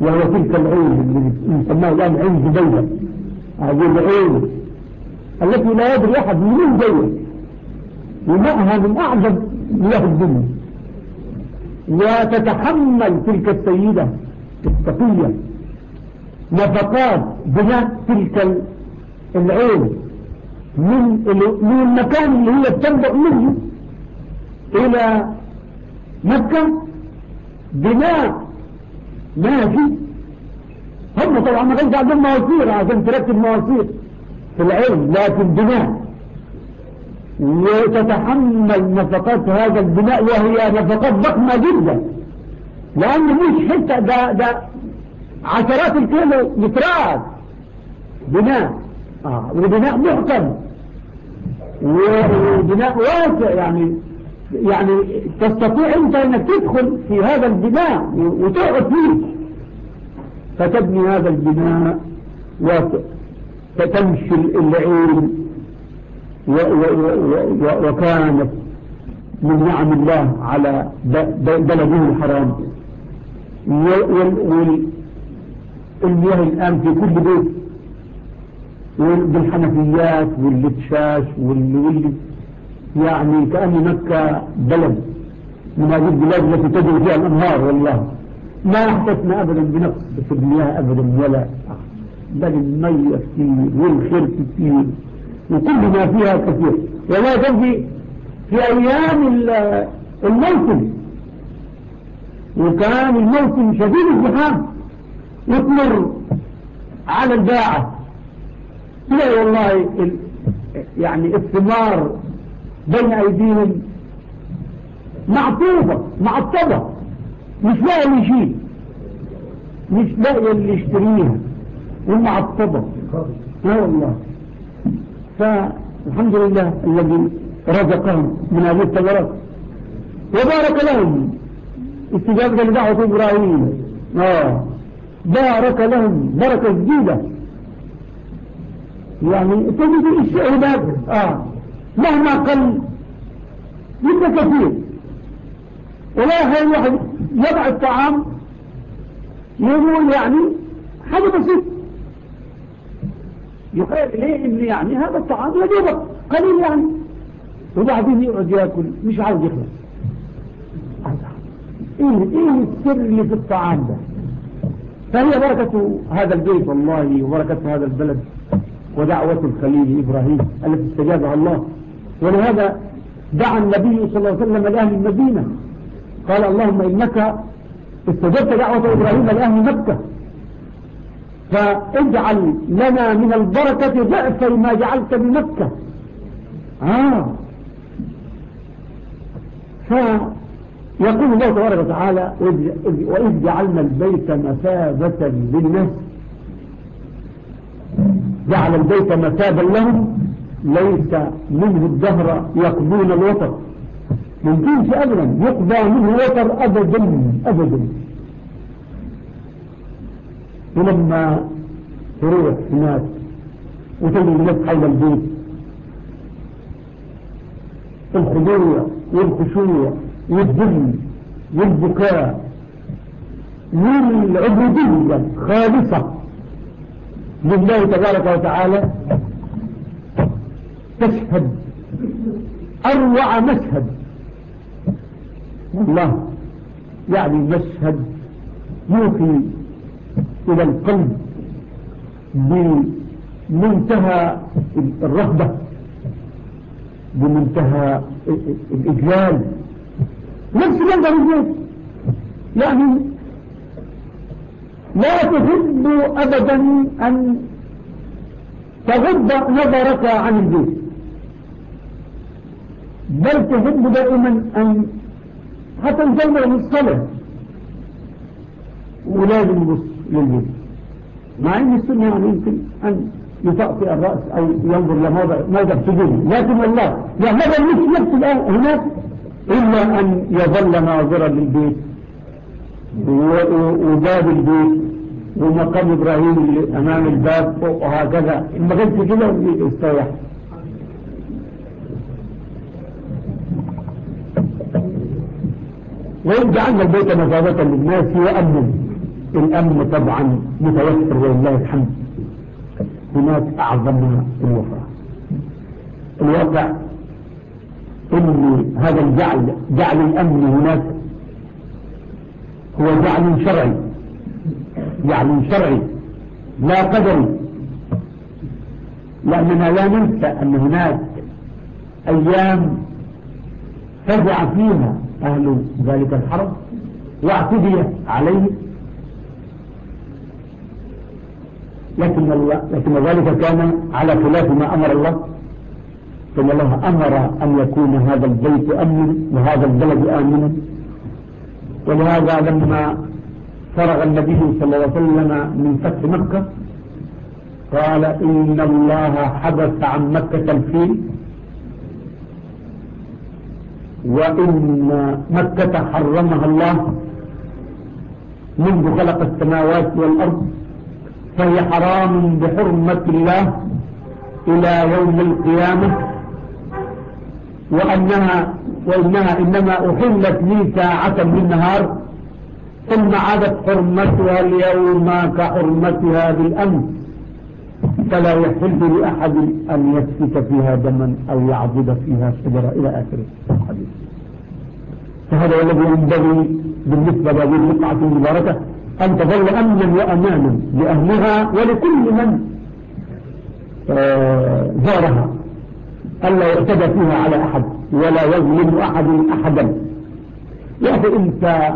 وهي تلك العين اللي يسموها الآن عين جبيلة هذه العين التي لا يدري أحد منين جاية ومعها من أعظم مياه الدنيا. وتتحمل تلك السيدة التقية. نفقات بناء تلك العين. من من المكان اللي هي بتنبأ منه. إلى مكة بناء ماشي هم طبعا ما كانش عندهم مواسير عشان تركب مواسير في العلم لكن بناء وتتحمل نفقات هذا البناء وهي نفقات ضخمة جدا لأن مش حتة ده, ده عشرات الكيلو مترات بناء. آه وبناء محكم. وبناء واسع يعني يعني تستطيع أنت انك تدخل في هذا البناء وتقعد فيه. فتبني هذا البناء وتمشي العين وكانت من نعم الله على بلده الحرام. والمياه الآن في كل بيت بالحنفيات واللي واللي يعني كأن مكة بلد من هذه البلاد التي تجري فيها الأنهار والله. ما أحدثنا أبدا بنقص في المياه أبدا ولا. بل المية كثير والخير كثير وكل ما فيها كثير ولا تجي في أيام الموسم وكان الموسم شديد الزحام. يطمر على الباعة لا والله يعني الثمار بين أيديهم. معطوبة معطبة. مش لاقي اللي يشيل. مش لاقي اللي يشتريها. ومعطبة. لا والله. فالحمد لله الذي رزقهم من هذه الثمرات. وبارك لهم. استجابة لدعوة إبراهيم. آه. بارك لهم. بركة جديدة. يعني تجد الشعبات آه. مهما قل جدا كثير ولا هو واحد يضع الطعام يقول يعني حاجة بسيطة. يقال ليه إن يعني هذا الطعام يجبك قليل يعني. وبعدين يقعد ياكل مش عاوز يخلص. إيه إيه السر اللي في الطعام ده؟ فهي بركة هذا البيت والله وبركة هذا البلد ودعوة الخليل إبراهيم التي استجابها الله. ولهذا دعا النبي صلى الله عليه وسلم لأهل المدينة. قال اللهم إنك استجبت دعوة إبراهيم لأهل مكة. فاجعل لنا من البركة ضعفي ما جعلت بمكة آه. فيقول الله تبارك وتعالى وإذ جعلنا البيت مثابة للناس. جعل البيت مثابا لهم. ليس منه الدهر يقضون الوطر ممكنش أبدا يقضى منه الوطر أبدا أبدا. ولما تروح الناس وتجد الناس حول البيت. الخضوع والخشوع والذل والبكاء. والعبودية خالصة لله تبارك وتعالى؟ تشهد أروع مشهد والله يعني مشهد يوحي إلى القلب بمنتهى الرغبة بمنتهى الإجلال۔ نفس جنب رجوك يعني لا تحب أبدا أن تغض نظرك عن البيت بل تحب دائما أن حتى الجنة للصلاة ولازم يبص للجنة مع أن السنة يعني يمكن أن يطأطئ الرأس أو ينظر لماذا ماذا تجد لكن الله يهذا يبت الآن هناك إلا أن يظل ناظرا للبيت. وباب البيت ومقام إبراهيم أمام الباب وهكذا. ما كانت كده يستريح وإن جعلنا البيت مثابة للناس وأمن. الأمن طبعا متوفر ولله الحمد. هناك أعظمنا الوفاة الواقع أن هذا الجعل جعل الأمن هناك هو جعل شرعي. جعل شرعي. لا قدري. لأننا لا ننسى أن هناك أيام فزع فيها أهل ذلك الحرم واعتدي عليه. لكن, الله لكن ذلك كان على خلاف ما أمر الله. ثم الله أمر أن يكون هذا البيت أمن وهذا البلد آمن. ولهذا لما فرغ النبي صلى الله عليه وسلم من فتح مكة قال إن الله حدث عن مكة الفيل وإن مكة حرمها الله منذ خلق السماوات والأرض فهي حرام بحرمة الله إلى يوم القيامة وأنها وإنها إنما أحلت لي ساعة من النهار ثم عادت حرمتها اليوم كحرمتها بالأمس فلا يحل لأحد أن يسفك فيها دما أو يعضد فيها شجرة إلى آخر الحديث. فهذا الذي ينبغي بالنسبة لهذه القطعة المباركة أن تظل أمنا وأمانا لأهلها ولكل من آه، زارها. ألا يعتدى فيها على أحد ولا يظلم أحد أحدا. يأتي أنت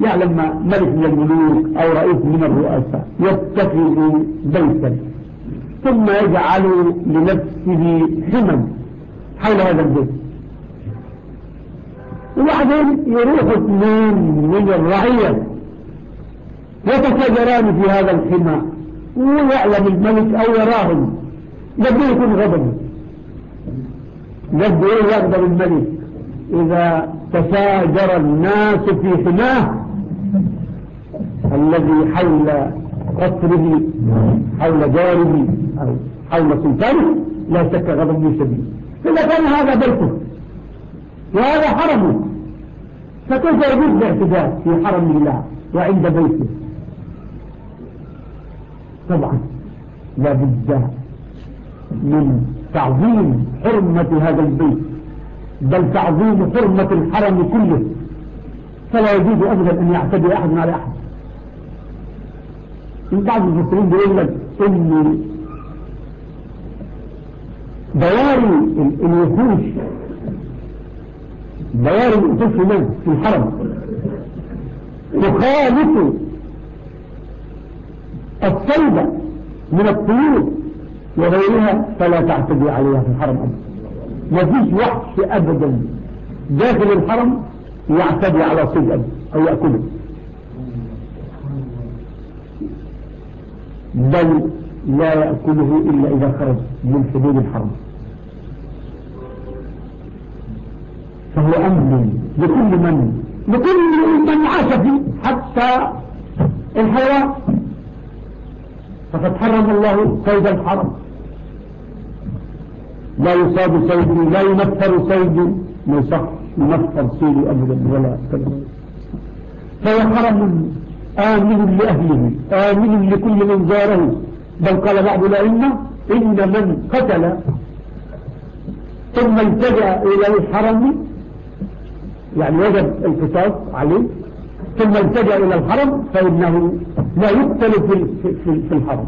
يعلم ملك من الملوك أو رئيس من الرؤساء. يتكئ بيتا. ثم يجعل لنفسه حمم حول هذا البيت. وبعدين يروح اثنين من الرعية يتشجران في هذا الحمى. ويعلم الملك أو يراهم. قد يكون غضب. قد يغضب الملك. إذا تشاجر الناس في حماه الذي حول قصره حول جاره أو حول سلطانه لا شك غضب من شديد فإذا كان هذا بيته وهذا حرمه فكيف يجوز الاعتداء في حرم الله وعند بيته؟ طبعا لابد من تعظيم حرمة هذا البيت بل تعظيم حرمة الحرم كله. فلا يجوز أبدا أن يعتدي أحد على أحد. من بعض المسلمين بيقول لك إني بيان الوحوش. بيان الوحوش هناك في الحرم تخالف الصيدة من الطيور وغيرها فلا تعتدي عليها في الحرم أبدا مفيش وحش أبدا. داخل الحرم يعتدي على صيد أو يأكله. بل لا يأكله إلا إذا خرج من حدود الحرم. فهو أمن لكل من؟ لكل من عاش فيه حتى الحياة. فقد حرم الله صيد الحرم. لا يصاب صيد لا ينفر صيد من يصح ينفر صيد أبدا ولا كلمة فهو حرم آمن لأهله آمن لكل من زاره. بل قال بعض الأئمة إن من قتل ثم التجأ إلى الحرم يعني وجد القصاص عليه ثم التجأ إلى الحرم فإنه لا يقتل في الحرم